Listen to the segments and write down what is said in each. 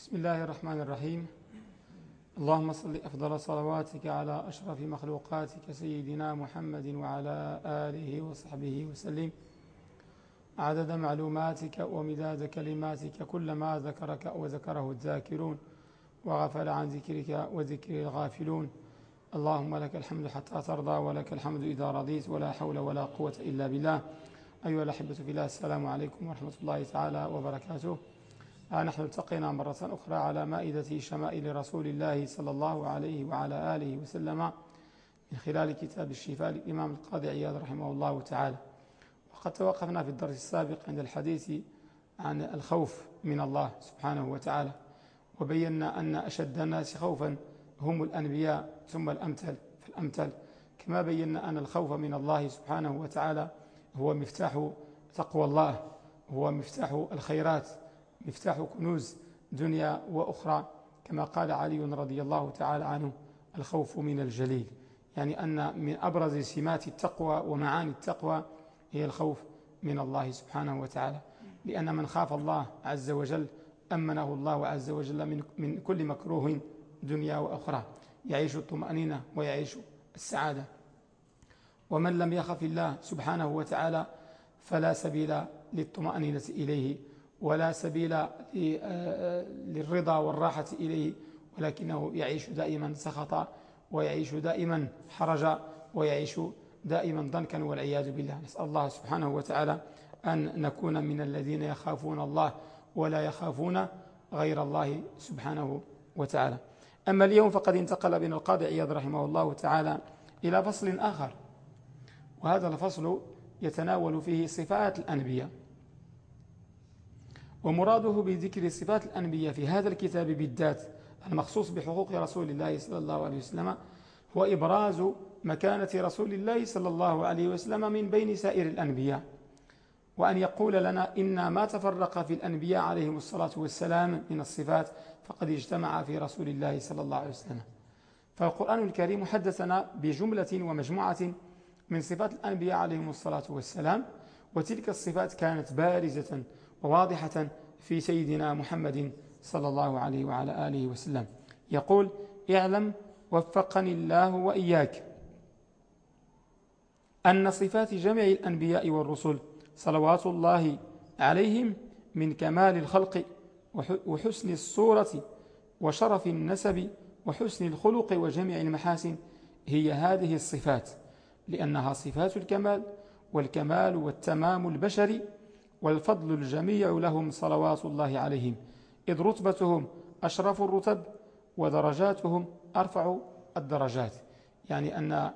بسم الله الرحمن الرحيم. اللهم صل أفضل صلواتك على أشرف مخلوقاتك سيدنا محمد وعلى آله وصحبه وسلم. عدد معلوماتك ومداد كلماتك كلما ذكرك وذكره الذاكرون وغفل عن ذكرك وذكر الغافلون. اللهم لك الحمد حتى ترضى ولك الحمد إذا رضيت ولا حول ولا قوة إلا بالله. أيها الأحبة في الله السلام عليكم ورحمة الله تعالى وبركاته. نحن التقينا مرة أخرى على مائدة شمائل رسول الله صلى الله عليه وعلى آله وسلم من خلال كتاب الشفاء للإمام القاضي عياد رحمه الله تعالى. وقد توقفنا في الدرس السابق عند الحديث عن الخوف من الله سبحانه وتعالى وبينا أن أشد الناس خوفا هم الأنبياء ثم الأمثل فالأمثل كما بينا أن الخوف من الله سبحانه وتعالى هو مفتاح تقوى الله هو مفتاح الخيرات مفتاح كنوز دنيا وأخرى كما قال علي رضي الله تعالى عنه الخوف من الجليل. يعني أن من أبرز سمات التقوى ومعاني التقوى هي الخوف من الله سبحانه وتعالى. لأن من خاف الله عز وجل أمنه الله عز وجل من, من كل مكروه دنيا وأخرى. يعيش الطمأنينة ويعيش السعادة. ومن لم يخف الله سبحانه وتعالى فلا سبيل للطمأنينة إليه. ولا سبيل للرضا والراحة إليه ولكنه يعيش دائما سخطا ويعيش دائما حرجا ويعيش دائما ضنكا والعياذ بالله. نسأل الله سبحانه وتعالى أن نكون من الذين يخافون الله ولا يخافون غير الله سبحانه وتعالى. أما اليوم فقد انتقل بنا القاضي عياض رحمه الله تعالى إلى فصل آخر وهذا الفصل يتناول فيه صفات الأنبياء. ومراده بذكر صفات الأنبياء في هذا الكتاب بالذات المخصوص بحقوق رسول الله صلى الله عليه وسلم هو إبراز مكانة رسول الله صلى الله عليه وسلم من بين سائر الأنبياء. وأن يقول لنا إن ما تفرق في الأنبياء عليهم الصلاة والسلام من الصفات فقد اجتمع في رسول الله صلى الله عليه وسلم. فالقرآن الكريم حدثنا بجملة ومجموعة من صفات الأنبياء عليهم الصلاة والسلام وتلك الصفات كانت بارزة وواضحة في سيدنا محمد صلى الله عليه وعلى آله وسلم. يقول اعلم وفقني الله وإياك أن صفات جميع الأنبياء والرسل صلوات الله عليهم من كمال الخلق وحسن الصورة وشرف النسب وحسن الخلق وجميع المحاسن هي هذه الصفات لأنها صفات الكمال والكمال والتمام البشري والفضل الجميع لهم صلوات الله عليهم. إذ رتبتهم أشرف الرتب ودرجاتهم أرفع الدرجات. يعني أن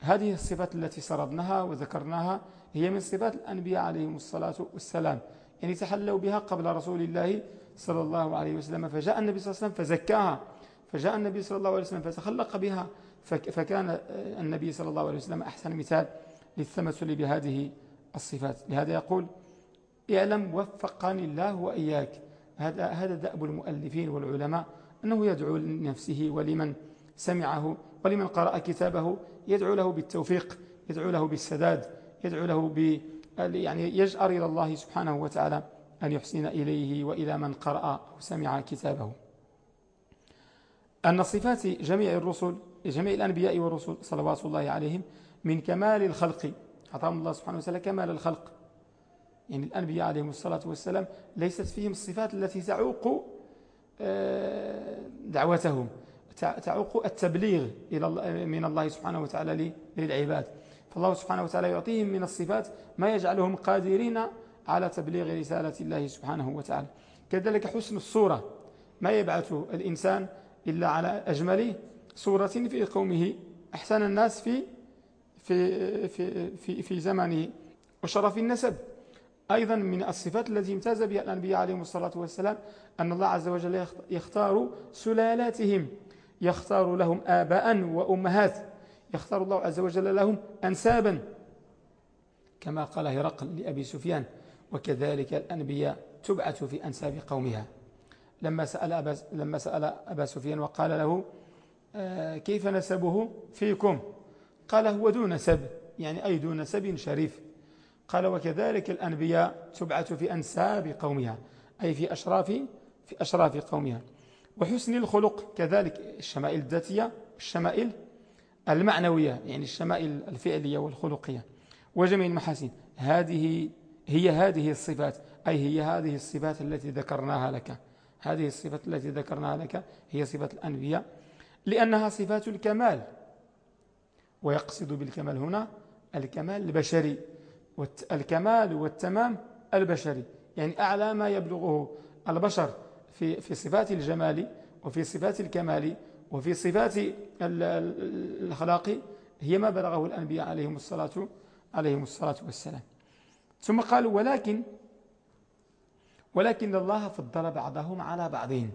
هذه الصفات التي سردناها وذكرناها هي من صفات الأنبياء عليهم الصلاة والسلام. يعني تحلوا بها قبل رسول الله صلى الله عليه وسلم. فجاء النبي صلى الله عليه وسلم فزكاها. فجاء النبي صلى الله عليه وسلم فتخلق بها. فكان النبي صلى الله عليه وسلم أحسن مثال للتمثل بهذه الصفات. لهذا يقول اعلم وفقني الله وإياك. هذا هذا دأب المؤلفين والعلماء أنه يدعو لنفسه ولمن سمعه ولمن قرأ كتابه. يدعو له بالتوفيق يدعو له بالسداد يدعو له ب يعني يجأر إلى الله سبحانه وتعالى أن يحسن إليه وإلى من قرأ أو سمع كتابه. أن صفات جميع الرسل جميع الأنبياء والرسل صلوات الله عليهم من كمال الخلق. أعطاهم الله سبحانه وتعالى كمال الخلق. يعني الأنبياء عليهم الصلاة والسلام ليست فيهم الصفات التي تعوق آه، دعوتهم تعوق التبليغ إلى من الله سبحانه وتعالى للعباد. فالله سبحانه وتعالى يعطيهم من الصفات ما يجعلهم قادرين على تبليغ رسالة الله سبحانه وتعالى. كذلك حسن الصورة. ما يبعث الإنسان إلا على أجمل صورة في قومه. أحسن الناس في في في في, في زمنه. وشرف النسب. أيضا من الصفات التي امتاز بها الأنبياء عليهم الصلاة والسلام أن الله عز وجل يختار سلالاتهم. يختار لهم آباء وأمهات. يختار الله عز وجل لهم أنسابا. كما قال هرقل لأبي سفيان وكذلك الأنبياء تبعث في أنساب قومها. لما سأل أبا, لما سأل أبا سفيان وقال له آه، كيف نسبه فيكم؟ قال هو ذو نسب. يعني أي ذو نسب شريف. قال وكذلك الأنبياء تبعث في أنساب قومها أي في أشراف في أشراف قومها. وحسن الخلق كذلك الشمائل الذاتية الشمائل المعنوية يعني الشمائل الفعلية والخلقية وجميع المحاسن. هذه هي هذه الصفات أي هي هذه الصفات التي ذكرناها لك. هذه الصفات التي ذكرناها لك هي صفات الأنبياء لأنها صفات الكمال. ويقصد بالكمال هنا الكمال البشري. الكمال والتمام البشري. يعني أعلى ما يبلغه البشر في في صفات الجمال وفي صفات الكمال وفي صفات الأخلاق هي ما بلغه الأنبياء عليهم الصلاة عليهم الصلاة والسلام. ثم قالوا ولكن ولكن الله فضل بعضهم على بعضين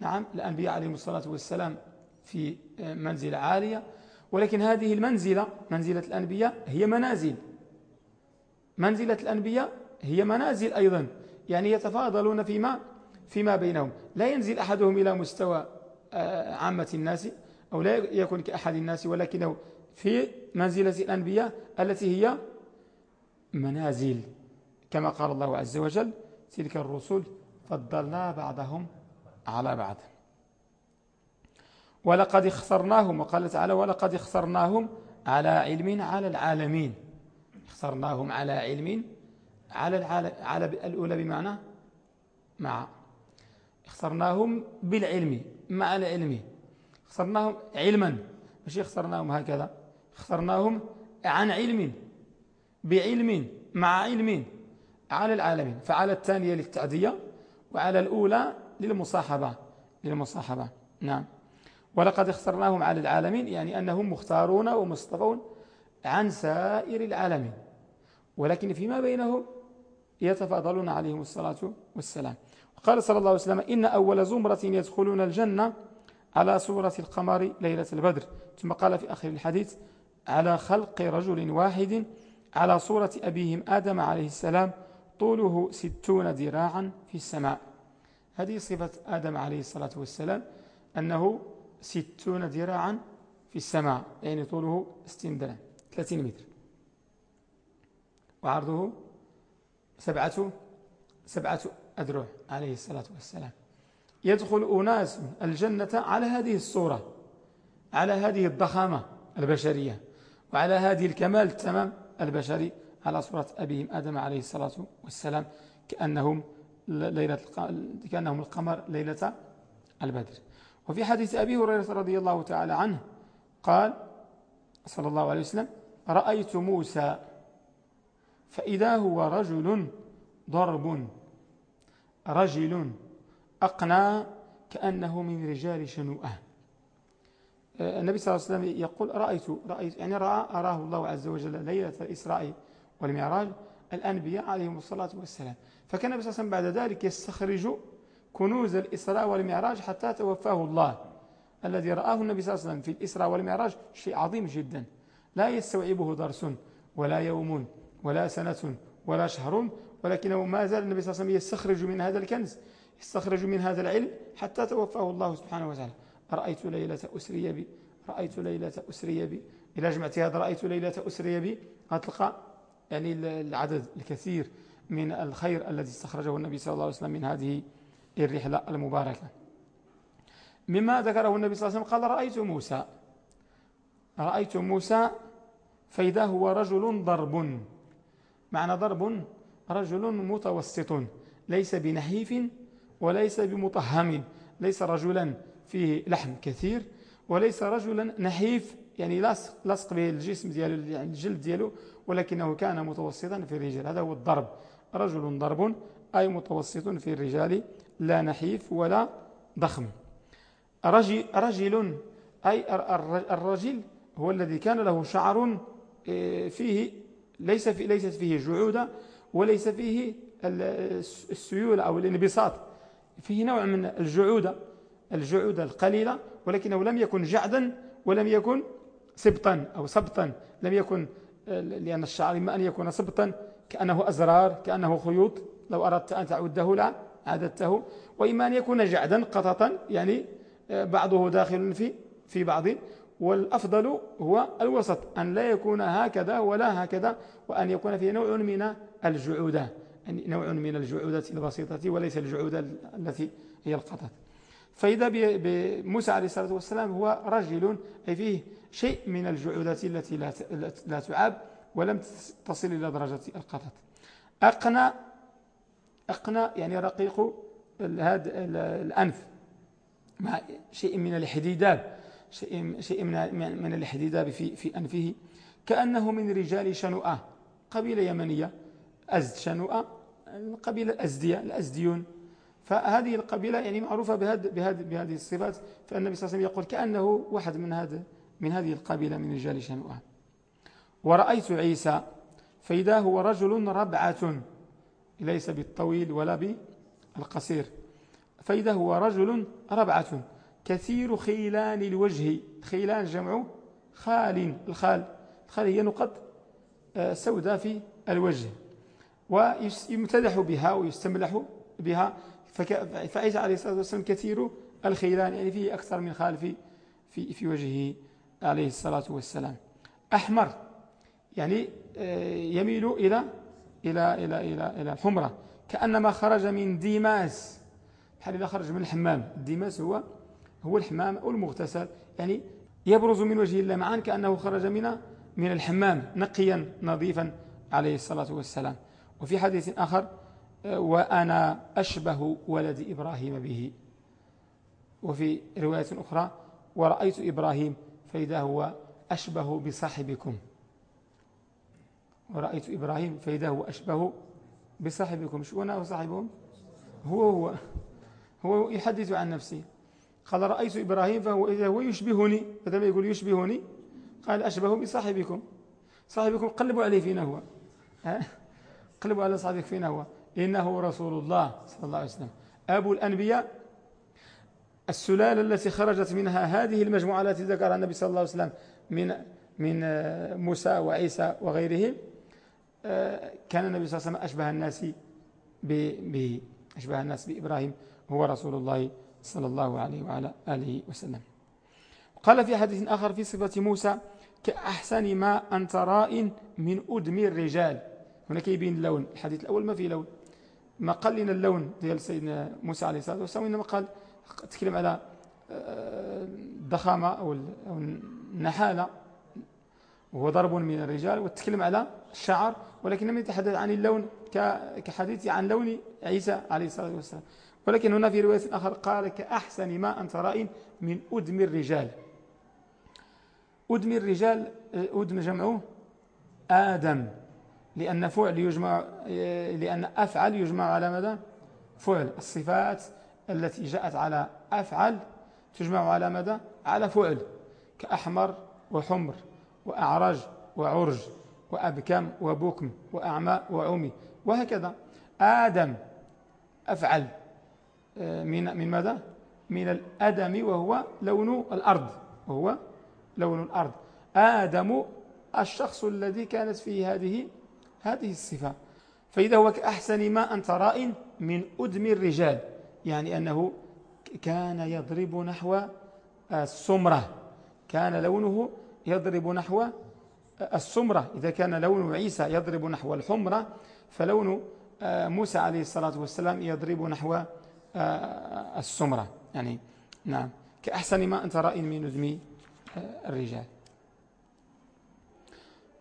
نعم الأنبياء عليهم الصلاة والسلام في منزلة عالية ولكن هذه المنزلة منزلة الأنبياء هي منازل. منزلة الأنبياء هي منازل أيضا يعني يتفاضلون فيما فيما بينهم. لا ينزل أحدهم إلى مستوى آه، عامة الناس أو لا يكون كأحد الناس ولكنه في منزلة الأنبياء التي هي منازل. كما قال الله عز وجل تلك الرسل فضلنا بعضهم على بعض. ولقد اخترناهم وقال تعالى ولقد اخترناهم على علم على العالمين. اخترناهم على علم على العالم على الأولى بمعنى مع. اخترناهم بالعلم مع العلم. اخترناهم علما مش اخترناهم هكذا. اخترناهم عن علم بعلم مع علم على العالمين. فعلى الثانية للتعدية وعلى الأولى للمصاحبة للمصاحبة. نعم. ولقد اخترناهم على العالمين يعني أنهم مختارون ومصطفون عن سائر العالمين. ولكن فيما بينهم يتفاضلون عليهم الصلاة والسلام. وقال صلى الله عليه وسلم إن أول زمرة يدخلون الجنة على صورة القمر ليلة البدر. ثم قال في آخر الحديث على خلق رجل واحد على صورة أبيهم آدم عليه السلام طوله ستون ذراعا في السماء. هذه صفة آدم عليه الصلاة والسلام أنه ستون ذراعا في السماء يعني طوله ستين ذراع 30 متر. وعرضه سبعة سبعة أذرع عليه الصلاة والسلام. يدخل أناس الجنة على هذه الصورة على هذه الضخامة البشرية وعلى هذه الكمال التمام البشري على صورة أبيهم آدم عليه الصلاة والسلام كأنهم ليلة كأنهم القمر ليلة البدر. وفي حديث أبي هريرة رضي الله تعالى عنه قال صلى الله عليه وسلم رأيت موسى فإذا هو رجل ضرب رجل أقنى كأنه من رجال شنوءة. النبي صلى الله عليه وسلم يقول رأيت, رأيت يعني رأى أراه الله عز وجل ليلة الإسراء والمعراج الأنبياء عليهم الصلاة والسلام. فكان النبي صلى الله عليه وسلم بعد ذلك يستخرج كنوز الإسراء والمعراج حتى توفاه الله الذي رآه النبي صلى الله عليه وسلم في الإسراء والمعراج شيء عظيم جدا. لا يستوعبه درس ولا يوم ولا سنة ولا شهر ولكنه ما زال النبي صلى الله عليه وسلم يستخرج من هذا الكنز يستخرج من هذا العلم حتى توفاه الله سبحانه وتعالى. رأيت ليلة أسري بي رأيت ليلة أسري بي. إذا جمعت هذا رأيت ليلة أسري بي. هتلقى يعني العدد الكثير من الخير الذي استخرجه النبي صلى الله عليه وسلم من هذه الرحلة المباركة مما ذكره النبي صلى الله عليه وسلم قال رأيت موسى. رأيت موسى فإذا هو رجل ضرب. معنى ضرب؟ رجل متوسط ليس بنحيف وليس بمطهم ليس رجلا فيه لحم كثير وليس رجلا نحيف يعني لاصق به الجسم ديالو يعني الجلد ديالو ولكنه كان متوسطا في الرجال. هذا هو الضرب. رجل ضرب أي متوسط في الرجال. لا نحيف ولا ضخم. رجل, رجل أي الرجل هو الذي كان له شعر آه، فيه ليس في ليست فيه جعودة وليس فيه السيولة أو الانبساط. فيه نوع من الجعودة الجعودة القليلة ولكنه لم يكن جعدا ولم يكن سبطا أو سبطا. لم يكن لأن الشعر إما أن يكون سبطا كأنه أزرار كأنه خيوط. لو أردت أن تعده لا. عددته وإما أن يكون جعدا قططا يعني آه، بعضه داخل في في بعض. والأفضل هو الوسط أن لا يكون هكذا ولا هكذا وأن يكون فيه نوع من الجعودة. يعني نوع من الجعودة البسيطة وليس الجعودة التي هي القطط. فإذا بموسى عليه الصلاة والسلام هو رجل أي فيه شيء من الجعودة التي لا تعاب ولم تصل إلى درجة القطط. أقنى أقنى يعني رقيق هذا الأنف. مع شيء من الحديداب شيء شيء من من الحديداب في في أنفه. كأنه من رجال شنوءة. قبيلة يمنية أزد شنوءة القبيلة الأزدية الأزديون. فهذه القبيلة يعني معروفة بهذه بهذه بهذه الصفات. فالنبي صلى الله عليه وسلم يقول كأنه واحد من هذا من هذه القبيلة من رجال شنوءة. ورأيت عيسى فإذا هو رجل ربعة. ليس بالطويل ولا بالقصير. فإذا هو رجل ربعة. كثير خيلان الوجه خيلان جمع خال. الخال. الخال هي نقط آه، سوداء في الوجه. ويمتدح بها ويستملح بها. فعيسى عليه الصلاة والسلام كثير الخيلان يعني فيه أكثر من خال في, في, في وجهه عليه الصلاة والسلام. أحمر يعني آه، يميل إلى إلى إلى إلى إلى الحمرة. كأنما خرج من ديماس. بحال إذا خرج من الحمام. الديماس هو هو الحمام أو المغتسل. يعني يبرز من وجه اللمعان كأنه خرج من من الحمام. نقيا نظيفا عليه الصلاة والسلام. وفي حديث آخر وأنا أشبه ولد إبراهيم به. وفي رواية أخرى ورأيت إبراهيم فإذا هو أشبه بصاحبكم. ورأيت إبراهيم فإذا هو أشبه بصاحبكم شو أنا وصاحبهم؟ هو هو هو يحدث عن نفسه قال رأيت إبراهيم فهو إذا هو يشبهني بدل ما يقول يشبهني؟ قال أشبه بصاحبكم. صاحبكم قلبوا عليه فينا هو. قلبوا على صاحبك فينا هو. إنه رسول الله صلى الله عليه وسلم. أبو الأنبياء السلالة التي خرجت منها هذه المجموعة التي ذكرها النبي صلى الله عليه وسلم من من موسى وعيسى وغيرهم كان النبي صلى الله عليه وسلم أشبه الناس به أشبه الناس بإبراهيم هو رسول الله صلى الله عليه وعلى آله وسلم. قال في حديث آخر في صفة موسى كأحسن ما أنت راء من أدم الرجال. هنا كيبين اللون الحديث الأول ما في لون. ما قال لنا اللون ديال سيدنا موسى عليه الصلاة والسلام إنما قال تكلم على الضخامة أو النحالة. وهو ضرب من الرجال وتكلم على الشعر ولكن لم يتحدث عن اللون كحديث عن لون عيسى عليه الصلاة والسلام. ولكن هنا في رواية آخر قال كأحسن ما أنت رأي من أدم الرجال. أدم الرجال أدم جمعه آدم لأن فعل يجمع لأن أفعل يجمع على ماذا؟ فعل. الصفات التي جاءت على أفعل تجمع على ماذا؟ على فعل كأحمر وحمر. وأعرج وعرج وأبكم وبكم وأعمى وعمي وهكذا. آدم أفعل آه، من من ماذا؟ من الأدم وهو لون الأرض وهو لون الأرض. آدم الشخص الذي كانت فيه هذه هذه الصفة. فإذا هو كأحسن ما أنت راء من أدم الرجال يعني أنه كان يضرب نحو السمرة. كان لونه يضرب نحو السمرة. إذا كان لون عيسى يضرب نحو الحمرة فلون موسى عليه الصلاة والسلام يضرب نحو السمرة. يعني نعم كأحسن ما أنت رأي من نجم الرجال.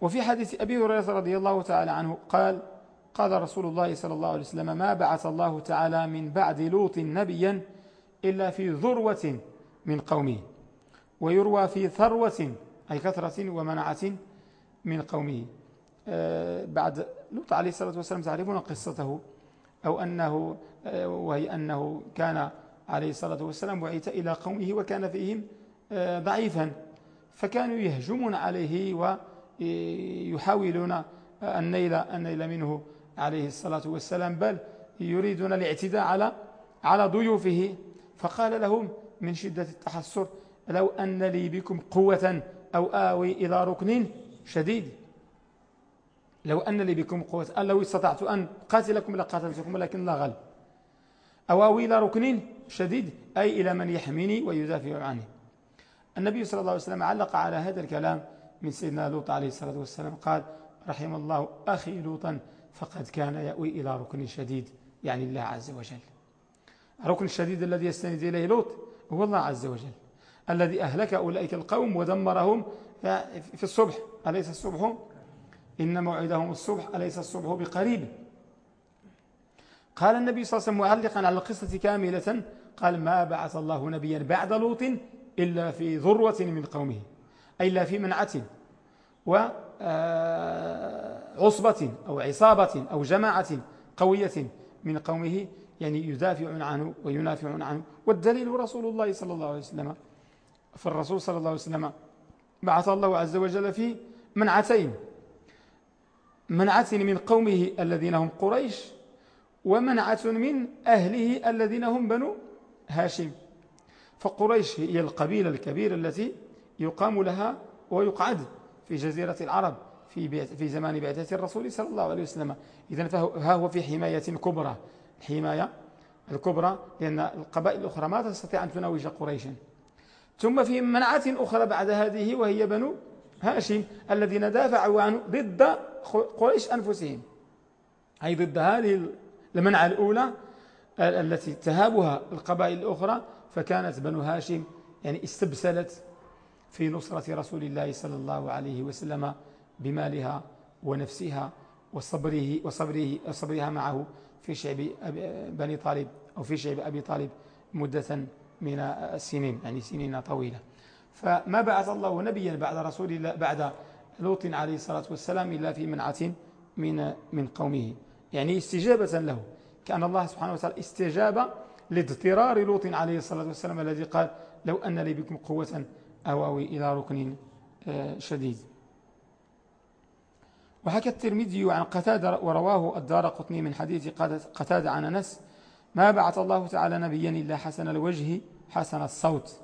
وفي حديث أبي هريرة رضي الله تعالى عنه قال قال رسول الله صلى الله عليه وسلم ما بعث الله تعالى من بعد لوط نبيا إلا في ذروة من قومه ويروى في ثروة أي كثرة ومنعة من قومه. آه، بعد لوط عليه الصلاة والسلام تعرفون قصته أو أنه آه، وهي أنه كان عليه الصلاة والسلام بعث إلى قومه وكان فيهم آه، ضعيفا. فكانوا يهجمون عليه ويحاولون النيل, النيل منه عليه الصلاة والسلام بل يريدون الاعتداء على على ضيوفه. فقال لهم من شدة التحسر لو أن لي بكم قوة أو آوي إلى ركن شديد. لو أن لي بكم قوة لو استطعت أن قاتلكم لقاتلتكم ولكن لا غلب أواوي إلى ركن شديد أي إلى من يحميني ويدافع عني. النبي صلى الله عليه وسلم علق على هذا الكلام من سيدنا لوط عليه الصلاة والسلام. قال رحم الله أخي لوطا فقد كان يأوي إلى ركن شديد. يعني الله عز وجل. الركن الشديد الذي يستند إليه لوط هو الله عز وجل. الذي أهلك أولئك القوم ودمرهم في الصبح. أليس الصبح؟ إن موعدهم الصبح. أليس الصبح بقريب؟ قال النبي صلى الله عليه وسلم معلقا على القصة كاملة قال ما بعث الله نبيا بعد لوط إلا في ذروة من قومه أي لا في منعة وعصبة آه، أو عصابة أو جماعة قوية من قومه يعني يدافعون عنه وينافعون عنه. والدليل رسول الله صلى الله عليه وسلم فالرسول صلى الله عليه وسلم. بعث الله عز وجل في منعتين. منعة من قومه الذين هم قريش ومنعة من أهله الذين هم بنو هاشم. فقريش هي القبيلة الكبيرة التي يقام لها ويقعد في جزيرة العرب في في زمان بعثة الرسول صلى الله عليه وسلم. إذا فها هو في حماية كبرى. الحماية الكبرى لأن القبائل الأخرى ما تستطيع أن تناوج قريشا. ثم في منعة أخرى بعد هذه وهي بنو هاشم الذين دافعوا عنه ضد قريش أنفسهم. أي ضد هذه المنعة الأولى التي تهابها القبائل الأخرى فكانت بنو هاشم يعني استبسلت في نصرة رسول الله صلى الله عليه وسلم بمالها ونفسها وصبره وصبره وصبرها معه في شعب بني طالب أو في شعب أبي طالب مدة من السنين يعني سنين طويلة. فما بعث الله نبيا بعد رسول الله بعد لوط عليه الصلاة والسلام إلا في منعة من من قومه. يعني استجابة له كأن الله سبحانه وتعالى استجاب لاضطرار لوط عليه الصلاة والسلام الذي قال لو أن لي بكم قوة أواوي إلى ركن آه، شديد. وحكى الترمذي عن قتادة ورواه الدار قطني من حديث قتادة عن أنس ما بعث الله تعالى نبيا إلا حسن الوجه حسن الصوت.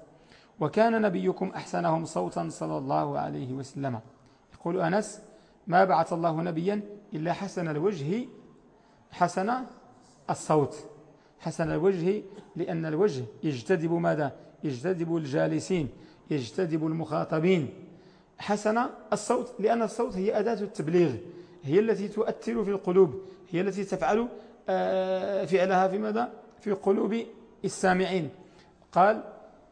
وكان نبيكم أحسنهم صوتا صلى الله عليه وسلم. يقول أنس ما بعث الله نبيا إلا حسن الوجه حسن الصوت. حسن الوجه لأن الوجه يجتذب ماذا؟ يجتذب الجالسين يجتذب المخاطبين. حسن الصوت لأن الصوت هي أداة التبليغ هي التي تؤثر في القلوب هي التي تفعل فعلها في ماذا؟ في قلوب السامعين. قال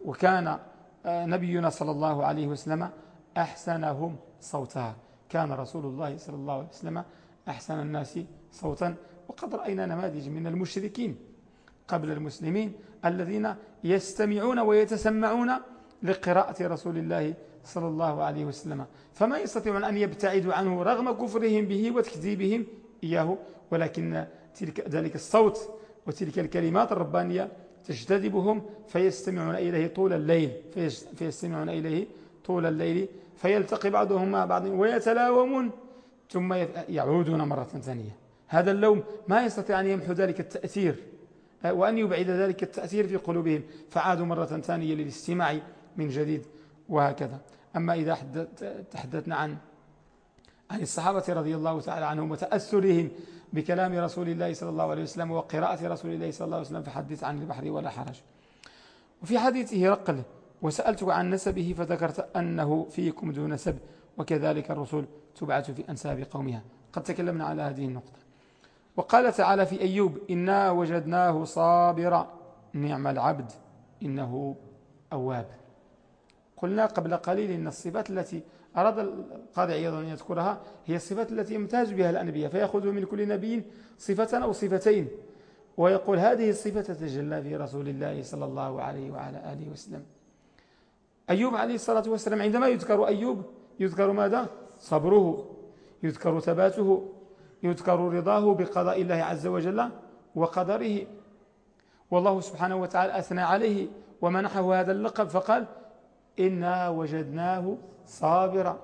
وكان آه، نبينا صلى الله عليه وسلم أحسنهم صوتها. كان رسول الله صلى الله عليه وسلم أحسن الناس صوتا. وقد رأينا نماذج من المشركين قبل المسلمين الذين يستمعون ويتسمعون لقراءة رسول الله صلى الله عليه وسلم. فما يستطيعون أن يبتعدوا عنه رغم كفرهم به وتكذيبهم إياه ولكن تلك ذلك الصوت وتلك الكلمات الربانية تجتذبهم فيستمعون إليه طول الليل فيستمعون إليه طول الليل فيلتقي بعضهم مع بعض ويتلاومون ثم يعودون مرة ثانية. هذا اللوم ما يستطيع أن يمحو ذلك التأثير وأن يبعد ذلك التأثير في قلوبهم فعادوا مرة ثانية للاستماع من جديد وهكذا. أما إذا تحدثنا عن عن الصحابة رضي الله تعالى عنهم وتأثرهم بكلام رسول الله صلى الله عليه وسلم وقراءة رسول الله صلى الله عليه وسلم فحدث عن البحر ولا حرج. وفي حديثه رقل وسألتك عن نسبه فذكرت أنه فيكم ذو نسب وكذلك الرسول تبعث في أنساب قومها. قد تكلمنا على هذه النقطة. وقال تعالى في أيوب إنا وجدناه صابرا. نعم العبد إنه أواب. قلنا قبل قليل إن الصفات التي أراد القاضي عياض أن يذكرها هي الصفات التي يمتاز بها الأنبياء فيأخذ من كل نبي صفة أو صفتين ويقول هذه الصفة تتجلى في رسول الله صلى الله عليه وعلى آله وسلم أيوب عليه الصلاة والسلام عندما يذكر أيوب يذكر ماذا؟ صبره يذكر ثباته يذكر رضاه بقضاء الله عز وجل وقدره والله سبحانه وتعالى أثنى عليه ومنحه هذا اللقب فقال إنا وجدناه صابرا.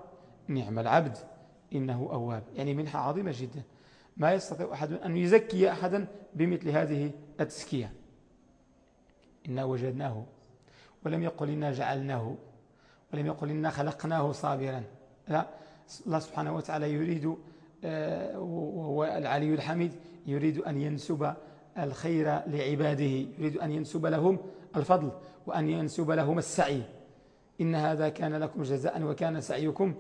نعم العبد إنه أواب. يعني منحة عظيمة جدا. ما يستطيع أحد أن يزكي أحدا بمثل هذه التزكية. إنا وجدناه ولم يقل إنا جعلناه ولم يقل إنا خلقناه صابرا. لا الله سبحانه وتعالى يريد آه، وهو العلي الحميد يريد أن ينسب الخير لعباده يريد أن ينسب لهم الفضل وأن ينسب لهم السعي. إن هذا كان لكم جزاء وكان سعيكم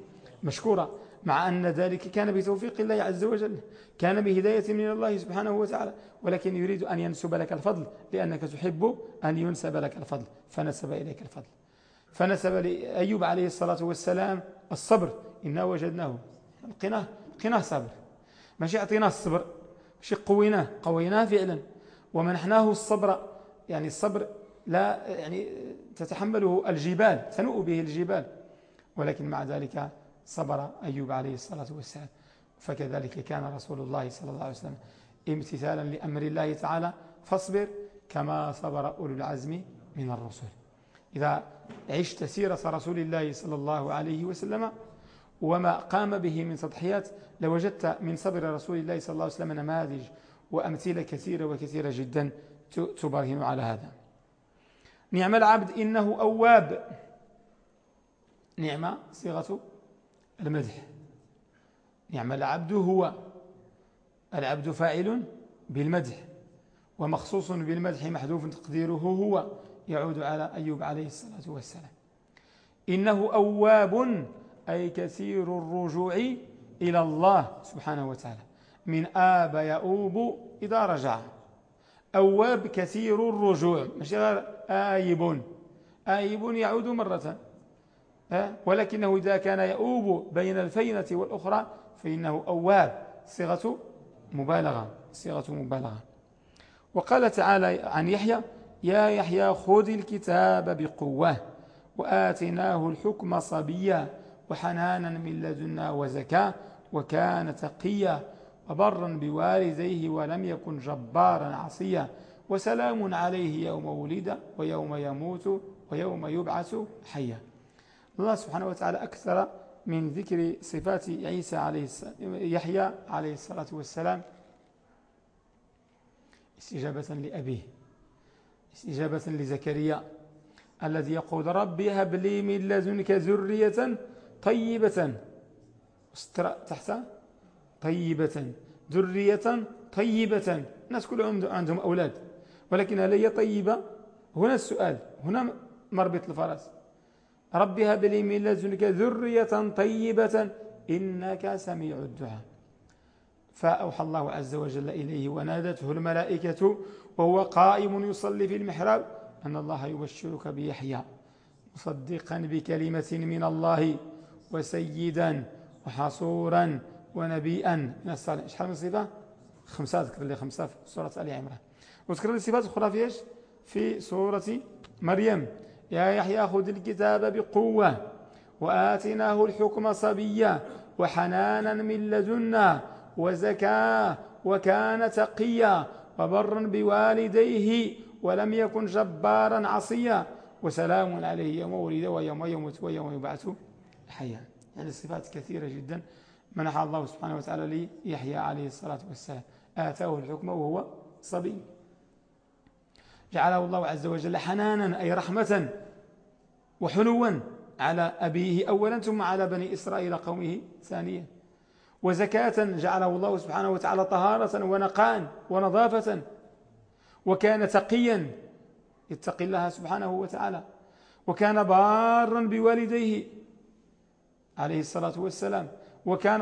مشكورا مع أن ذلك كان بتوفيق الله عز وجل كان بهداية من الله سبحانه وتعالى ولكن يريد أن ينسب لك الفضل لأنك تحب أن ينسب لك الفضل فنسب إليك الفضل. فنسب لأيوب عليه الصلاة والسلام الصبر إنا وجدناه. قناة قناة صبر. ماشي أعطيناه الصبر. ماشي قويناه قويناه فعلا. ومنحناه الصبر يعني الصبر لا يعني تتحمله الجبال تنوء به الجبال. ولكن مع ذلك صبر أيوب عليه الصلاة والسلام. فكذلك كان رسول الله صلى الله عليه وسلم امتثالا لأمر الله تعالى. فاصبر كما صبر أولو العزم من الرسل. إذا عشت سيرة رسول الله صلى الله عليه وسلم وما قام به من تضحيات لوجدت من صبر رسول الله صلى الله عليه وسلم نماذج وأمثلة كثيرة وكثيرة جدا تبرهن على هذا. نعم العبد إنه أواب. نعم صيغة المدح. نعم العبد هو. العبد فاعل بالمدح. ومخصوص بالمدح محذوف تقديره هو. يعود على أيوب عليه الصلاة والسلام. إنه أواب أي كثير الرجوع إلى الله سبحانه وتعالى. من آب يؤوب إذا رجع. أواب كثير الرجوع. مش غير آيب آيب يعود مرة ولكنه إذا كان يؤوب بين الفينة والأخرى فإنه أواب صيغة مبالغة صيغة مبالغة. وقال تعالى عن يحيى يا يحيى خذ الكتاب بقوة وآتناه الحكم صبيا وحنانا من لدنا وزكاة وكان تقيا وبرا بوالديه ولم يكن جبارا عصيا. وسلام عليه يوم ولد ويوم يموت ويوم يبعث حيا. الله سبحانه وتعالى أكثر من ذكر صفات عيسى عليه السلام يحيى عليه الصلاة والسلام استجابة لأبيه استجابة لزكريا الذي يقول ربي هب لي من لدنك ذرية طيبة تحت طيبة ذرية طيبة. الناس كلهم عندهم أولاد. ولكن هل هي طيبة؟ هنا السؤال هنا مربط الفرس. ربي هب لي من لدنك ذرية طيبة إنك سميع الدعاء. فأوحى الله عز وجل إليه ونادته الملائكة وهو قائم يصلي في المحراب أن الله يبشرك بيحيى مصدقا بكلمة من الله وسيدا وحصورا ونبيا. من الصالح شحال من صفة خمسة ذكر لي خمسة في سورة آل عمران. وذكر لي صفات أخرى في إيش؟ في سورة مريم. يا يحيى خذ الكتاب بقوة وآتناه الحكم صبيا وحنانا من لدنا وزكاة وكان تقيا وبرا بوالديه ولم يكن جبارا عصيا. وسلام عليه يوم ولد ويوم يموت ويوم يبعث. حيا يعني صفات كثيرة جدا. منح الله سبحانه وتعالى ليحيى عليه الصلاة والسلام. آتاه الحكم وهو صبي. جعله الله عز وجل حنانا أي رحمة وحنوا على أبيه أولا ثم على بني إسرائيل قومه ثانيا. وزكاة جعله الله سبحانه وتعالى طهارة ونقاء ونظافة وكان تقيا يتقي الله سبحانه وتعالى. وكان بارا بوالديه عليه الصلاة والسلام. وكان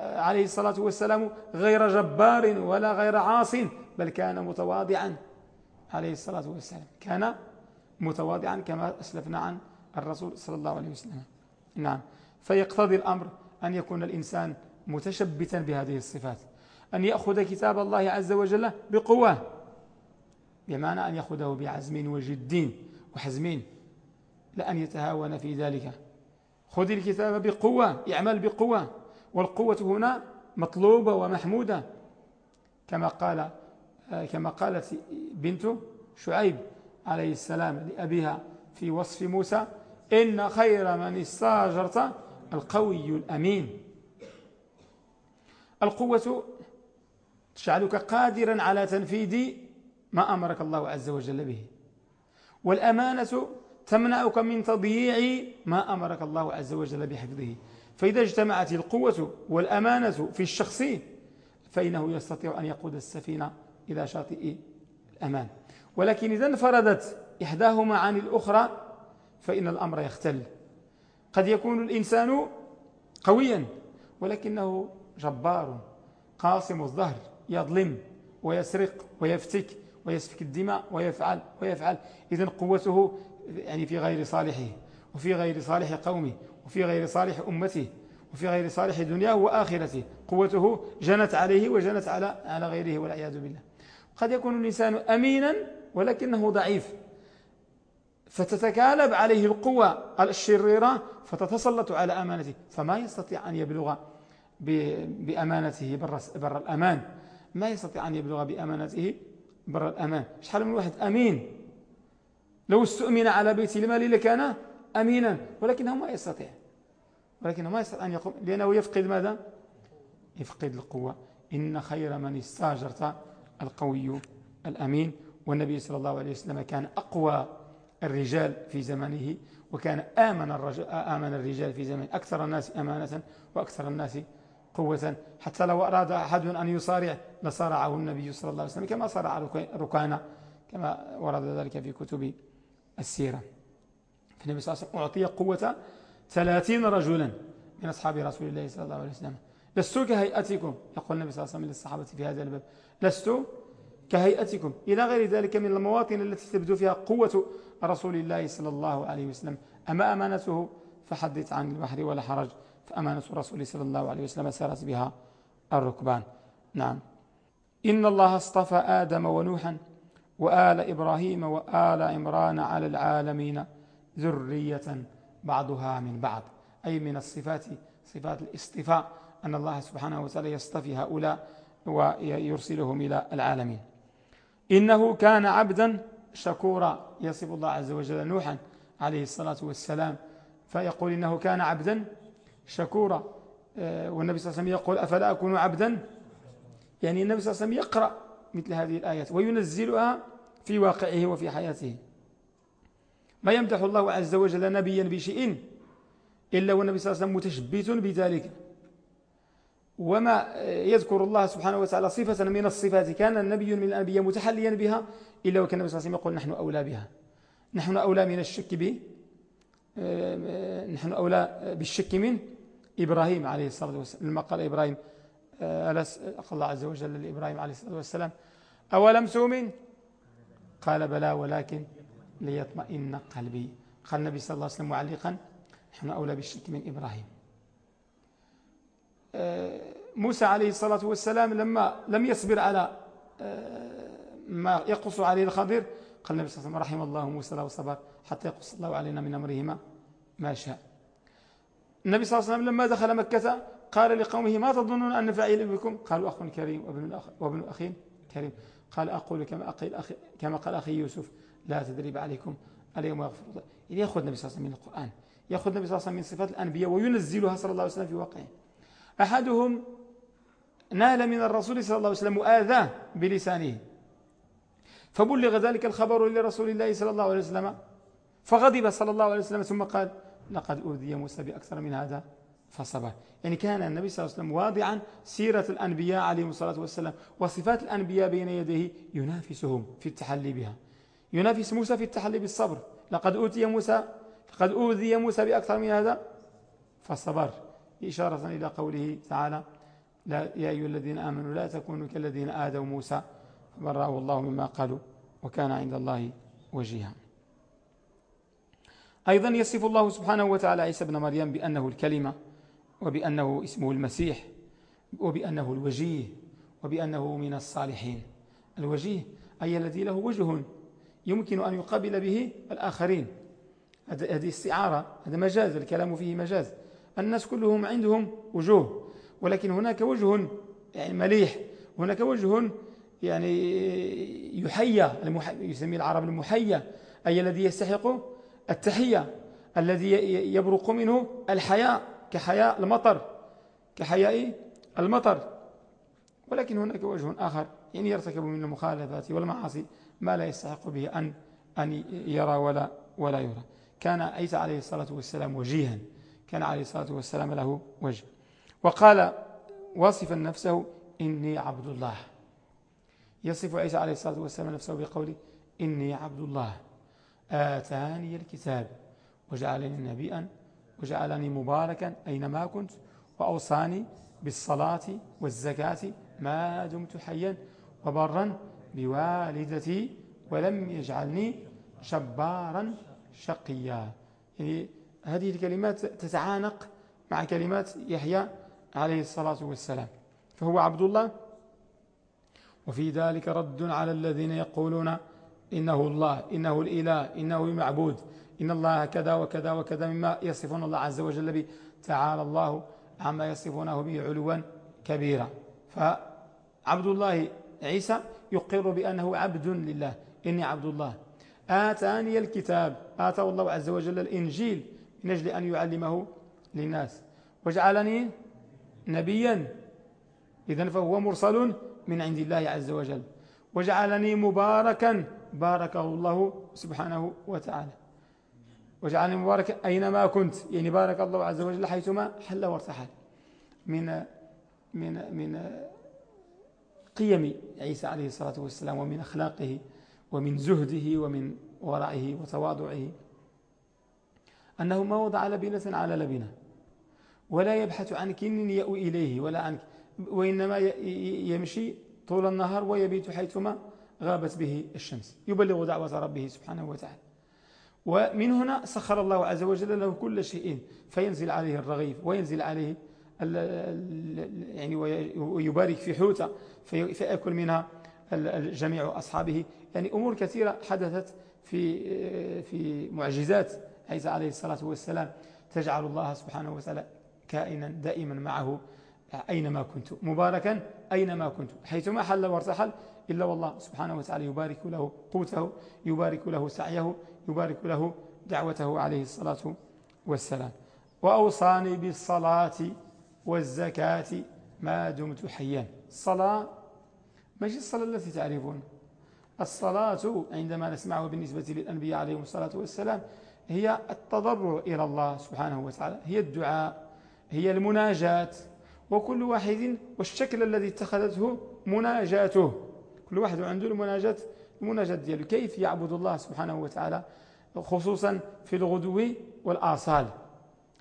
عليه الصلاة والسلام غير جبار ولا غير عاص بل كان متواضعا. عليه الصلاة والسلام كان متواضعا كما أسلفنا عن الرسول صلى الله عليه وسلم. نعم. فيقتضي الأمر أن يكون الإنسان متشبتا بهذه الصفات أن يأخذ كتاب الله عز وجل بقوة بمعنى أن يأخذه بعزم وجد وحزم لأن يتهاون في ذلك. خذ الكتاب بقوة اعمل بقوة والقوة هنا مطلوبة ومحمودة كما قال كما قالت بنت شعيب عليه السلام لأبيها في وصف موسى إن خير من استاجرت القوي الأمين. القوة تجعلك قادرا على تنفيذ ما أمرك الله عز وجل به والأمانة تمنعك من تضييع ما أمرك الله عز وجل بحفظه. فإذا اجتمعت القوة والأمانة في الشخص فإنه يستطيع أن يقود السفينة إلى شاطئ الأمان. ولكن إذا انفردت إحداهما عن الأخرى فإن الأمر يختل. قد يكون الإنسان قويا ولكنه جبار قاسم الظهر يظلم ويسرق ويفتك ويسفك الدماء ويفعل ويفعل. إذن قوته يعني في غير صالحه وفي غير صالح قومه وفي غير صالح أمته وفي غير صالح دنياه وآخرته. قوته جنت عليه وجنت على على غيره والعياذ بالله. قد يكون الإنسان أمينا ولكنه ضعيف. فتتكالب عليه القوة الشريرة فتتسلط على أمانته فما يستطيع أن يبلغ بأمانته بر, بر الأمان. ما يستطيع أن يبلغ بأمانته بر الأمان. شحال من واحد أمين. لو استؤمن على بيت المال لكان أمينا ولكنه ما يستطيع. ولكنه ما يستطيع أن يقوم لأنه يفقد ماذا؟ يفقد القوة. إن خير من استاجرت القوي الأمين والنبي صلى الله عليه وسلم كان أقوى الرجال في زمنه وكان آمن الرجل آمن الرجال في زمنه أكثر الناس أمانة وأكثر الناس قوة. حتى لو أراد أحد أن يصارع لصارعه النبي صلى الله عليه وسلم كما صارع ركانا كما ورد ذلك في كتب السيرة. فالنبي صلى الله عليه وسلم أعطي قوة ثلاثين رجلا من أصحاب رسول الله صلى الله عليه وسلم. لست كهيئتكم يقول النبي صلى الله عليه وسلم للصحابة في هذا الباب. لست كهيئتكم إلى غير ذلك من المواطن التي تبدو فيها قوة رسول الله صلى الله عليه وسلم. أما أمانته فحدث عن البحر ولا حرج فأمانة الرسول صلى الله عليه وسلم سارت بها الركبان. نعم. إن الله اصطفى آدم ونوحا وآل إبراهيم وآل عمران على العالمين ذرية بعضها من بعض أي من الصفات صفات الاصطفاء. أن الله سبحانه وتعالى يصطفي هؤلاء ويرسلهم إلى العالمين. إنه كان عبدا شكورا يصف الله عز وجل نوحا عليه الصلاة والسلام فيقول إنه كان عبدا شكورا. آه، والنبي صلى الله عليه وسلم يقول أفلا أكون عبدا؟ يعني النبي صلى الله عليه وسلم يقرأ مثل هذه الآيات وينزلها في واقعه وفي حياته. ما يمدح الله عز وجل نبيا بشيء إلا والنبي صلى الله عليه وسلم متشبث بذلك. وما يذكر الله سبحانه وتعالى صفة من الصفات. كان النبي من الأنبياء متحليا بها إلا وكان النبي صلى الله عليه وسلم يقول نحن أولى بها. نحن أولى من الشك به نحن أولى بالشك من إبراهيم عليه الصلاة والسلام لما قال إبراهيم قال الله عز وجل لإبراهيم عليه الصلاة والسلام أولم تؤمن؟ قال بلى ولكن ليطمئن قلبي. قال النبي صلى الله عليه وسلم معلقا نحن أولى بالشك من إبراهيم. موسى عليه الصلاة والسلام لما لم يصبر على ما يقص عليه الخضر قال النبي صلى الله عليه وسلم رحم الله موسى له صبر حتى يقص الله علينا من أمرهما ما شاء. النبي صلى الله عليه وسلم لما دخل مكة قال لقومه ما تظنون أن فعيل بكم؟ قالوا أخ كريم وابن, أخ وابن أخ كريم. قال أقول كما, أقل أخي كما قال أخي يوسف لا تدريب عليكم اليوم يغفر الله. يأخذ النبي صلى الله عليه وسلم من القرآن يأخذ النبي صلى الله عليه وسلم من صفات الأنبياء وينزلها صلى الله عليه وسلم في واقعه. أحدهم نال من الرسول صلى الله عليه وسلم مؤاذاة بلسانه. فبلغ ذلك الخبر لرسول الله صلى الله عليه وسلم فغضب صلى الله عليه وسلم ثم قال لقد أوذي موسى بأكثر من هذا فصبر. يعني كان النبي صلى الله عليه وسلم واضعا سيرة الأنبياء عليهم الصلاة والسلام وصفات الأنبياء بين يديه ينافسهم في التحلي بها. ينافس موسى في التحلي بالصبر. لقد أوتي موسى لقد أوذي موسى بأكثر من هذا فصبر. إشارة إلى قوله تعالى لا يا أيها الذين آمنوا لا تكونوا كالذين آذوا موسى فبرأه الله مما قالوا وكان عند الله وجيها. أيضا يصف الله سبحانه وتعالى عيسى بن مريم بأنه الكلمة وبأنه اسمه المسيح وبأنه الوجيه وبأنه من الصالحين. الوجيه أي الذي له وجه يمكن أن يقابل به الآخرين. هذه استعارة هذا مجاز الكلام فيه مجاز. الناس كلهم عندهم وجوه. ولكن هناك وجه يعني مليح. هناك وجه يعني يحيى يسمي العرب المحيى أي الذي يستحق التحية الذي يبرق منه الحياء كحياء المطر. كحياء المطر. ولكن هناك وجه آخر يعني يرتكب من المخالفات والمعاصي ما لا يستحق به أن, أن يرى ولا, ولا يرى. كان عيسى عليه الصلاة والسلام وجيها. كان عليه الصلاة والسلام له وجه. وقال واصفا نفسه إني عبد الله. يصف عيسى عليه الصلاة والسلام نفسه بقوله إني عبد الله. آتاني الكتاب وجعلني نبيا وجعلني مباركا أينما كنت وأوصاني بالصلاة والزكاة ما دمت حيا وبرا بوالدتي ولم يجعلني جبارا شقيا. يعني هذه الكلمات تتعانق مع كلمات يحيى عليه الصلاة والسلام. فهو عبد الله. وفي ذلك رد على الذين يقولون إنه الله إنه الإله إنه المعبود إن الله كذا وكذا وكذا مما يصفون الله عز وجل به. تعالى الله عما يصفونه به علوا كبيرا. فعبد الله عيسى يقر بأنه عبد لله. إني عبد الله. آتاني الكتاب. آتاه الله عز وجل الإنجيل من أجل أن يعلمه للناس. وجعلني نبيا. إذن فهو مرسل من عند الله عز وجل. وجعلني مباركا. باركه الله سبحانه وتعالى. وجعلني مباركا أينما كنت. يعني بارك الله عز وجل حيثما حل وارتحل من من من قيم عيسى عليه الصلاة والسلام ومن أخلاقه ومن زهده ومن ورعه وتواضعه. أنه ما وضع لبنة على لبنة. ولا يبحث عن كن يأوي إليه ولا عن وإنما يمشي طول النهار ويبيت حيثما غابت به الشمس. يبلغ دعوة ربه سبحانه وتعالى. ومن هنا سخر الله عز وجل له كل شيء فينزل عليه الرغيف وينزل عليه يعني ويبارك في حوتة فيأكل منها جميع أصحابه. يعني أمور كثيرة حدثت في في معجزات عيسى عليه الصلاة والسلام. تجعل الله سبحانه وتعالى كائنا دائما معه أينما كنت. مباركا أينما كنت. حيثما حل وارتحل إلا والله سبحانه وتعالى يبارك له قوته يبارك له سعيه يبارك له دعوته عليه الصلاة والسلام. وأوصاني بالصلاة والزكاة ما دمت حيا. الصلاة ماشي الصلاة التي تعرفون؟ الصلاة عندما نسمعه بالنسبة للأنبياء عليهم الصلاة والسلام هي التضرع إلى الله سبحانه وتعالى هي الدعاء هي المناجاة. وكل واحد والشكل الذي اتخذته مناجاته. كل واحد عنده المناجاة المناجاة دياله كيف يعبد الله سبحانه وتعالى؟ خصوصا في الغدو والآصال.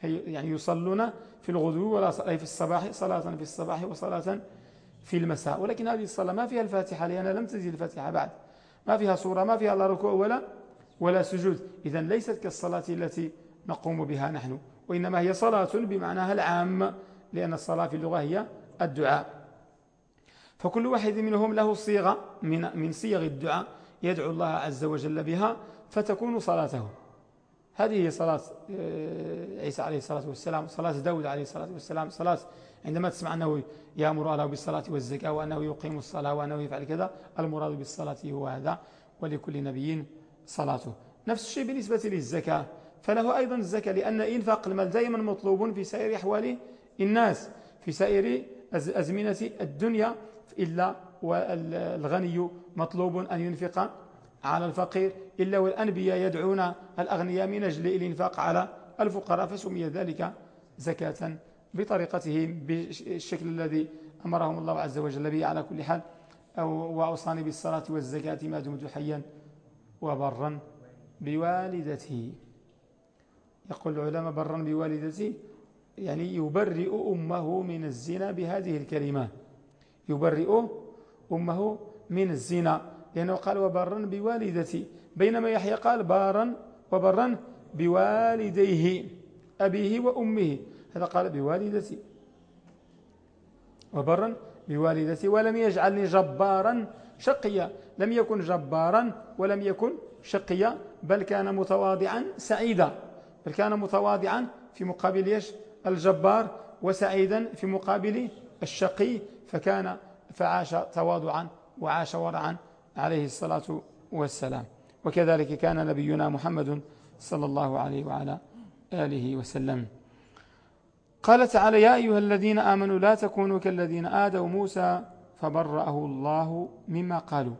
يعني يصلون في الغدو والآصال أي في الصباح صلاة في الصباح وصلاة في المساء. ولكن هذه الصلاة ما فيها الفاتحة لأنها لم تزيد الفاتحة بعد. ما فيها صورة ما فيها لا ركوع ولا ولا سجود. إذا ليست كالصلاة التي نقوم بها نحن. وإنما هي صلاة بمعناها العام لأن الصلاة في اللغة هي الدعاء. فكل واحد منهم له صيغة من, من صيغ الدعاء يدعو الله عز وجل بها فتكون صلاته. هذه هي صلاة آه، عيسى عليه الصلاة والسلام صلاة داود عليه الصلاة والسلام صلاة عندما تسمع أنه يأمر الله بالصلاة والزكاة وأنه يقيم الصلاة وأنه يفعل كذا المراد بالصلاة هو هذا ولكل نبي صلاته. نفس الشيء بالنسبة للزكاة. فله أيضا الزكاة لأن إنفاق المال دائما مطلوب في سائر أحوال الناس في سائر أزمنة الدنيا إلا والغني مطلوب أن ينفق على الفقير إلا والأنبياء يدعون الأغنياء من أجل الإنفاق على الفقراء فسمي ذلك زكاة بطريقتهم بالشكل الذي أمرهم الله عز وجل به على كل حال. أو وأوصاني بالصلاة والزكاة ما دمت حيا وبرا بوالدتي. يقول العلماء برا بوالدتي يعني يبرئ أمه من الزنا بهذه الكلمة. يبرئ أمه من الزنا لأنه قال وبرا بوالدتي. بينما يحيى قال بارا وبرا بوالديه أبيه وأمه. هذا قال بوالدتي. وبرا بوالدتي ولم يجعلني جبارا شقيا. لم يكن جبارا ولم يكن شقيا بل كان متواضعا سعيدا. بل كان متواضعا في مقابل يش الجبار وسعيدا في مقابل الشقي فكان فعاش تواضعا وعاش ورعا عليه الصلاة والسلام. وكذلك كان نبينا محمد صلى الله عليه وعلى آله وسلم. قال تعالى يا أيها الذين آمنوا لا تكونوا كالذين آدوا موسى فبرأه الله مما قالوا.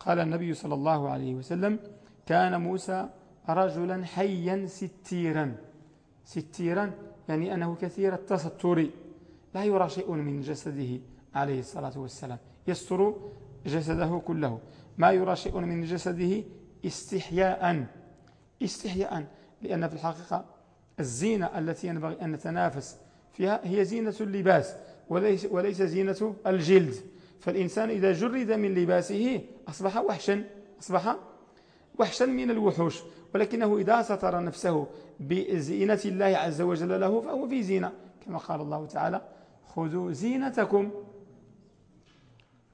قال النبي صلى الله عليه وسلم كان موسى رجلا حيا ستيرا. ستيرا يعني أنه كثير التستر. لا يرى شيء من جسده عليه الصلاة والسلام. يستر جسده كله. ما يرى شيء من جسده استحياء. استحياء. لأن في الحقيقة الزينة التي ينبغي أن نتنافس فيها هي زينة اللباس وليس, وليس زينة الجلد. فالإنسان إذا جرد من لباسه أصبح وحشا. أصبح وحشا من الوحوش. ولكنه إذا ستر نفسه بزينة الله عز وجل له فهو في زينة. كما قال الله تعالى خذوا زينتكم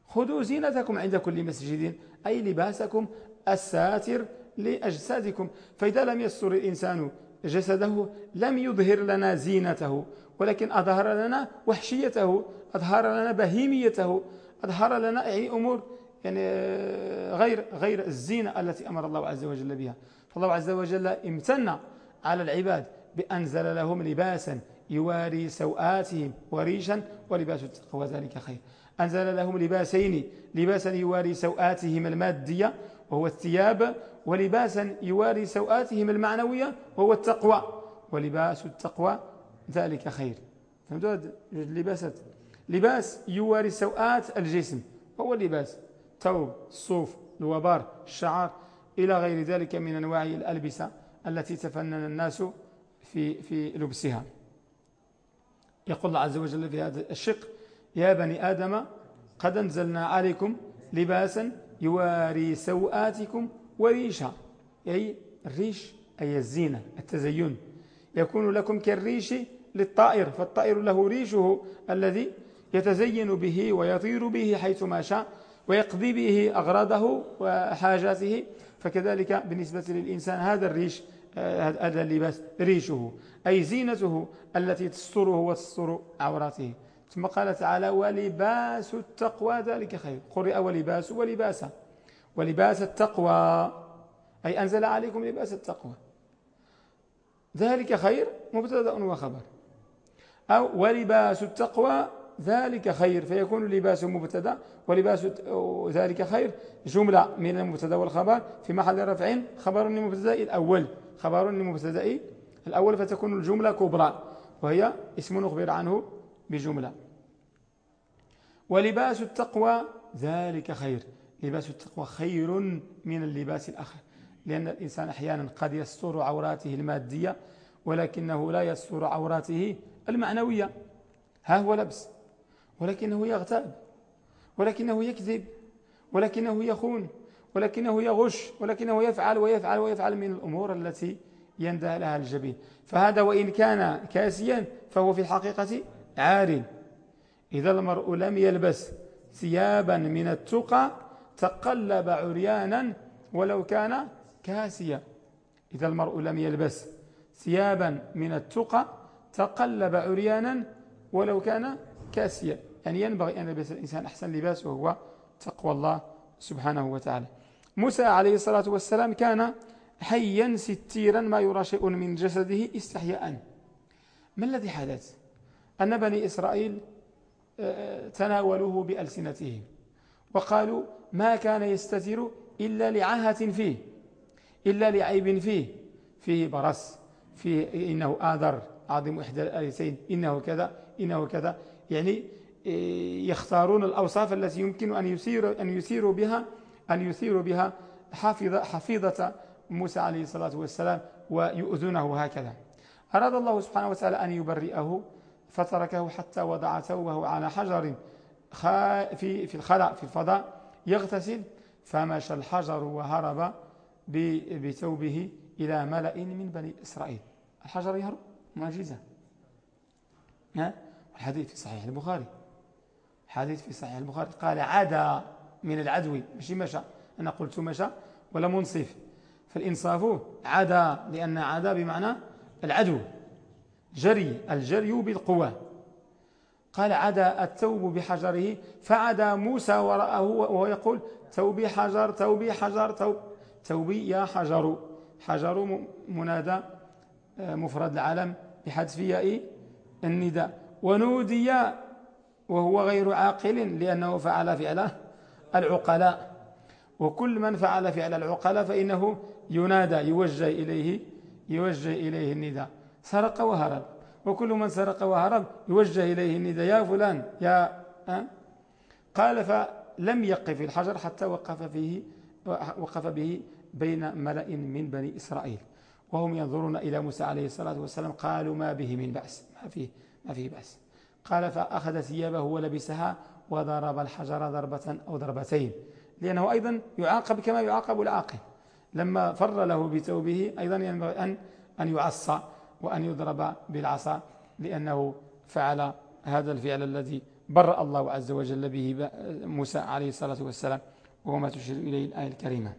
خذوا زينتكم عند كل مسجد أي لباسكم الساتر لأجسادكم. فإذا لم يستر الإنسان جسده لم يظهر لنا زينته ولكن أظهر لنا وحشيته أظهر لنا بهيميته أظهر لنا يعني أمور يعني غير غير الزينة التي أمر الله عز وجل بها. فالله عز وجل امتن على العباد بأنزل لهم لباسا يواري سوآتهم وريشا ولباس التقوى. ذلك خير. أنزل لهم لباسين لباسا يواري سوآتهم المادية وهو الثياب ولباسا يواري سوآتهم المعنوية وهو التقوى. ولباس التقوى ذلك خير. فهمتوا اللباسات لباس يواري سوآت الجسم وهو اللباس. ثوب الصوف الوبار الشعر إلى غير ذلك من أنواع الألبسة التي تفنن الناس في, في لبسها. يقول الله عز وجل في هذا الشق يا بني آدم قد أنزلنا عليكم لباسا يواري سوآتكم وريشا. أي الريش أي الزينة التزين. يكون لكم كالريش للطائر فالطائر له ريشه الذي يتزين به ويطير به حيث ما شاء ويقضي به أغراضه وحاجاته فكذلك بالنسبة للإنسان هذا الريش هذا اللباس ريشه أي زينته التي تستره وتستر عوراته ثم قال تعالى ولباس التقوى ذلك خير. قرئ ولباس ولباسا. ولباس التقوى أي أنزل عليكم لباس التقوى. ذلك خير مبتدا وخبر. أو ولباس التقوى ذلك خير فيكون لباس مبتدأ ولباس ذلك خير جملة من المبتدأ والخبر. في محل رفع خبر لمبتدا الأول خبر لمبتدا الأول فتكون الجملة كبرى وهي اسم نخبر عنه بجملة. ولباس التقوى ذلك خير. لباس التقوى خير من اللباس الآخر لأن الإنسان أحيانا قد يستر عوراته المادية ولكنه لا يستر عوراته المعنوية. ها هو لبس. ولكنه يغتاب ولكنه يكذب ولكنه يخون ولكنه يغش ولكنه يفعل ويفعل ويفعل من الأمور التي يندى لها الجبين. فهذا وإن كان كاسيا فهو في الحقيقة عار. إذا المرء لم يلبس ثيابا من التقى تقلب عريانا ولو كان كاسيا. إذا المرء لم يلبس ثيابا من التقى تقلب عريانا ولو كان كاسيا. يعني ينبغي أن يلبس الإنسان أحسن لباس وهو تقوى الله سبحانه وتعالى. موسى عليه الصلاة والسلام كان حيا ستيرا ما يرى شيء من جسده استحياء. ما الذي حدث؟ أن بني إسرائيل آه، تناولوه بألسنتهم وقالوا ما كان يستتر إلا لعاهة فيه إلا لعيب فيه فيه برس فيه إنه آذر عظيم إحدى الآيتين إنه كذا إنه كذا. يعني يختارون الأوصاف التي يمكن أن يثير أن يثيروا بها أن يثيروا بها حفيظة, حفيظة موسى عليه الصلاة والسلام ويؤذونه هكذا. أراد الله سبحانه وتعالى أن يبرئه فتركه حتى وضع ثوبه على حجر في في الخلاء في الفضاء يغتسل فمشى الحجر وهرب بثوبه إلى ملأ من بني إسرائيل. الحجر يهرب معجزة. الحديث في صحيح البخاري. حديث في صحيح البخاري قال عدا من العدو. ماشي مشى. أنا قلت مشى ولا منصف. فالإنصاف عدا لأن عدا بمعنى العدو. جري الجري بالقوة. قال عدا الثوب بحجره. فعدا موسى وراءه وهو يقول ثوبي حجر ثوبي حجر ثوب ثوبي يا حجر. حجر منادى آه، مفرد العالم بحذف ياء النداء. ونودي وهو غير عاقل لأنه فعل فعل العقلاء. وكل من فعل فعل العقلاء فإنه ينادى يوجه إليه يوجه إليه النداء. سرق وهرب. وكل من سرق وهرب يوجه إليه النداء. يا فلان يا؟ قال فلم يقف الحجر حتى وقف فيه وقف به بين ملأ من بني إسرائيل. وهم ينظرون إلى موسى عليه الصلاة والسلام. قالوا ما به من بأس ما فيه ما فيه بأس. قال فأخذ ثيابه ولبسها وضرب الحجر ضربة أو ضربتين لأنه أيضا يعاقب كما يعاقب العاقل. لما فر له بثوبه أيضا ينبغي أن أن يعصى وأن يضرب بالعصا لأنه فعل هذا الفعل الذي برأ الله عز وجل به موسى عليه الصلاة والسلام وهو ما تشير إليه الآية الكريمة.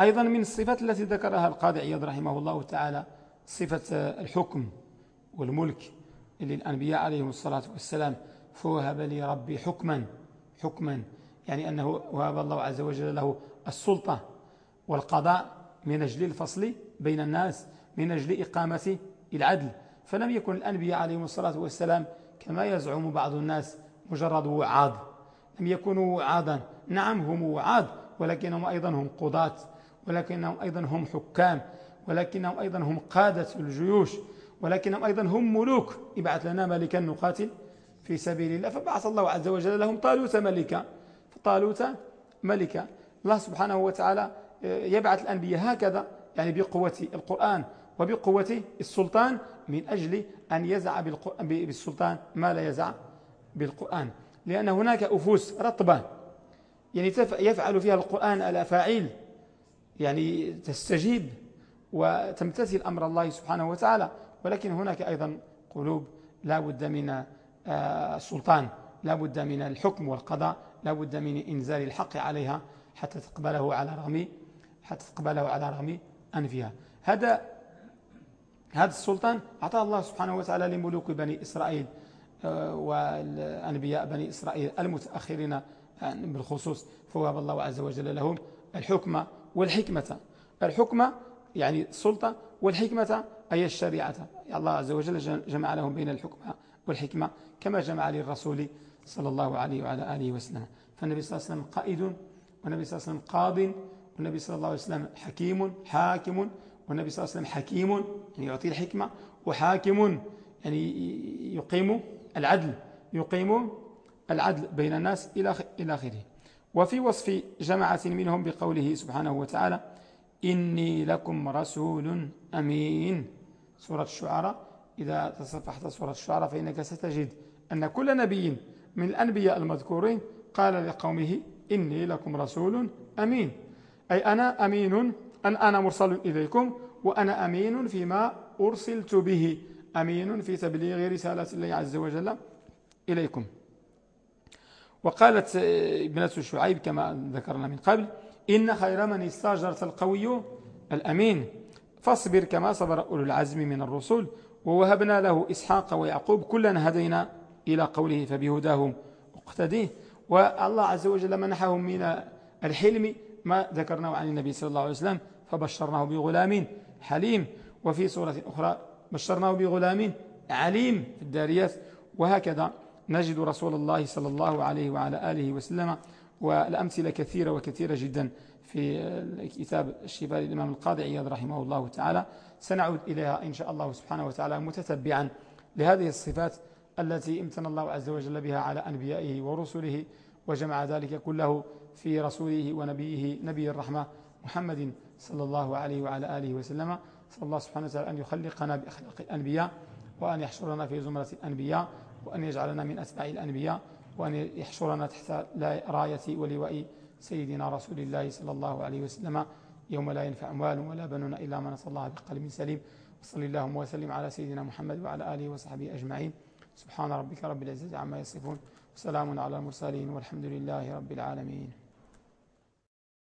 أيضا من الصفات التي ذكرها القاضي عياض رحمه الله تعالى صفة الحكم والملك. للأنبياء عليهم الصلاة والسلام فوهب لي ربي حكما حكما يعني أنه وهب الله عز وجل له السلطة والقضاء من أجل الفصل بين الناس من أجل إقامة العدل. فلم يكن الأنبياء عليهم الصلاة والسلام كما يزعم بعض الناس مجرد وعاد لم يكونوا وعادا نعم هم وعاد ولكنهم أيضا هم قضاة ولكنهم أيضا هم حكام ولكنهم أيضا هم قادة الجيوش. ولكنهم أيضا هم ملوك. ابعث لنا ملكا نقاتل في سبيل الله. فبعث الله عز وجل لهم طالوت ملكا. فطالوت ملكا. الله سبحانه وتعالى يبعث الأنبياء هكذا يعني بقوة القرآن وبقوة السلطان من أجل أن يزع بالسلطان ما لا يزع بالقرآن. لأن هناك أفوس رطبة يعني يفعل فيها القرآن الأفاعيل. يعني تستجيب وتمتثل أمر الله سبحانه وتعالى. ولكن هناك أيضا قلوب لا بد من آه، السلطان لا بد من الحكم والقضاء لا بد من إنزال الحق عليها حتى تقبله على رغم حتى تقبله على رغم أنفها. هذا هذا السلطان أعطاه الله سبحانه وتعالى لملوك بني إسرائيل آه، والأنبياء بني إسرائيل المتأخرين بالخصوص فوهب الله عز وجل لهم الحكمة والحكمة. الحكمة يعني السلطة والحكمة أي الشريعة. الله عز وجل جمع لهم بين الحكمة والحكمة كما جمع للرسول صلى الله عليه وعلى آله وسلم. فالنبي صلى الله عليه وسلم قائد والنبي صلى الله عليه وسلم قاض والنبي صلى الله عليه وسلم حكيم حاكم والنبي صلى الله عليه وسلم حكيم يعني يعطي الحكمة وحاكم يعني يقيم العدل يقيم العدل بين الناس إلى آخره. وفي وصف جماعة منهم بقوله سبحانه وتعالى إني لكم رسول أمين. سورة الشعراء. إذا تصفحت سورة الشعراء فإنك ستجد أن كل نبي من الأنبياء المذكورين قال لقومه إني لكم رسول أمين. أي أنا أمين أن أنا مرسل إليكم وأنا أمين فيما أرسلت به. أمين في تبليغ رسالة الله عز وجل إليكم. وقالت ابنة شعيب كما ذكرنا من قبل إن خير من استأجرت القوي الأمين. فاصبر كما صبر أولو العزم من الرسل ووهبنا له إسحاق ويعقوب. كلا هدينا إلى قوله فبهداهم اقتديه والله عز وجل منحهم من الحلم ما ذكرناه عن النبي صلى الله عليه وسلم فبشرناه بغلام حليم. وفي سورة أخرى بشرناه بغلام عليم في الداريات. وهكذا نجد رسول الله صلى الله عليه وعلى آله وسلم والأمثلة كثيرة وكثيرة جدا في كتاب الشفاء للإمام القاضي عياض رحمه الله تعالى. سنعود إليها إن شاء الله سبحانه وتعالى متتبعا لهذه الصفات التي امتن الله عز وجل بها على أنبيائه ورسله وجمع ذلك كله في رسوله ونبيه نبي الرحمة محمد صلى الله عليه وعلى آله وسلم. صلى الله سبحانه وتعالى أن يخلقنا بأخلاق الأنبياء وأن يحشرنا في زمرة الأنبياء وأن يجعلنا من أتباع الأنبياء. وأن يحشرنا تحت راية ولواء سيدنا رسول الله صلى الله عليه وسلم يوم لا ينفع مال ولا بنون إلا من صلى الله بقلب سليم. وصلى اللهم وسلم على سيدنا محمد وعلى آله وصحبه أجمعين. سبحان ربك رب العزة عما يصفون. وسلام على المرسلين والحمد لله رب العالمين.